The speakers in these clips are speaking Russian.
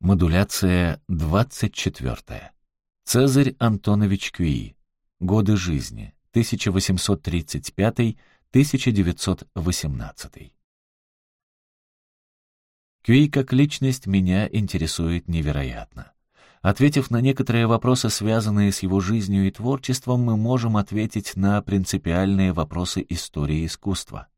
Модуляция 24. Цезарь Антонович Кюи. Годы жизни. 1835-1918. Кюи как личность меня интересует невероятно. Ответив на некоторые вопросы, связанные с его жизнью и творчеством, мы можем ответить на принципиальные вопросы истории искусства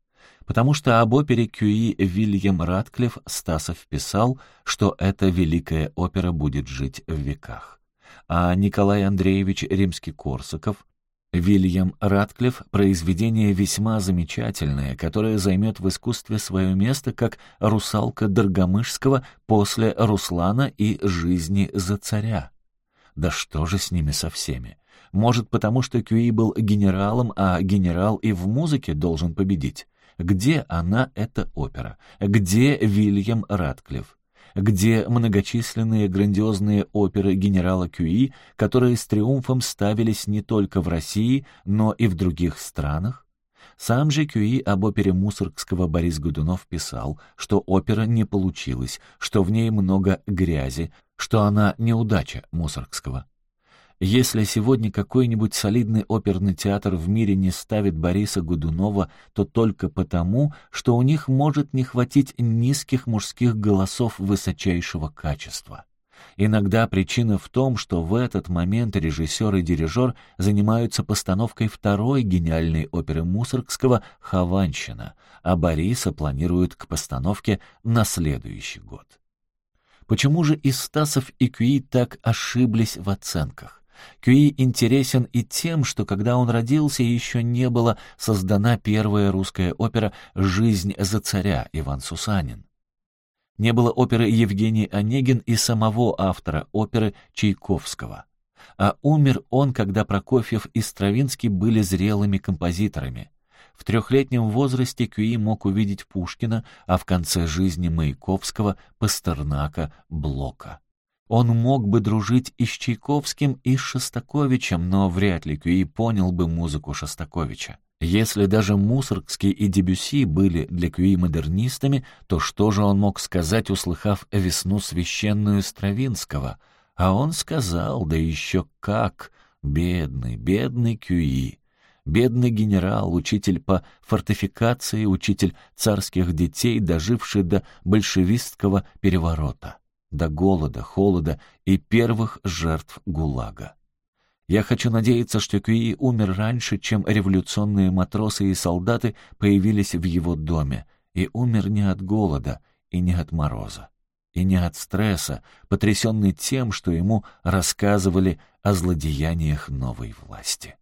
потому что об опере Кюи Вильям Ратклифф Стасов писал, что эта великая опера будет жить в веках. А Николай Андреевич Римский-Корсаков Вильям Ратклифф — произведение весьма замечательное, которое займет в искусстве свое место как «Русалка Доргомышского» после «Руслана» и «Жизни за царя». Да что же с ними со всеми? Может, потому что Кюи был генералом, а генерал и в музыке должен победить? Где она, эта опера? Где Вильям Ратклифф? Где многочисленные грандиозные оперы генерала Кюи, которые с триумфом ставились не только в России, но и в других странах? Сам же Кюи об опере Мусоргского Борис Годунов писал, что опера не получилась, что в ней много грязи, что она неудача Мусоргского. Если сегодня какой-нибудь солидный оперный театр в мире не ставит Бориса Годунова, то только потому, что у них может не хватить низких мужских голосов высочайшего качества. Иногда причина в том, что в этот момент режиссер и дирижер занимаются постановкой второй гениальной оперы Мусоргского «Хованщина», а Бориса планируют к постановке на следующий год. Почему же и Стасов, и Кюи так ошиблись в оценках? Кюи интересен и тем, что когда он родился, еще не была создана первая русская опера «Жизнь за царя» Иван Сусанин. Не было оперы Евгений Онегин и самого автора оперы Чайковского. А умер он, когда Прокофьев и Стравинский были зрелыми композиторами. В трехлетнем возрасте Кюи мог увидеть Пушкина, а в конце жизни Маяковского, Пастернака, Блока. Он мог бы дружить и с Чайковским, и с Шостаковичем, но вряд ли Кюи понял бы музыку Шостаковича. Если даже Мусоргский и Дебюси были для Кюи модернистами, то что же он мог сказать, услыхав «Весну священную Стравинского»? А он сказал, да еще как, бедный, бедный Кюи. Бедный генерал, учитель по фортификации, учитель царских детей, доживший до большевистского переворота до голода, холода и первых жертв ГУЛАГа. Я хочу надеяться, что Кюи умер раньше, чем революционные матросы и солдаты появились в его доме, и умер не от голода и не от мороза, и не от стресса, потрясенный тем, что ему рассказывали о злодеяниях новой власти.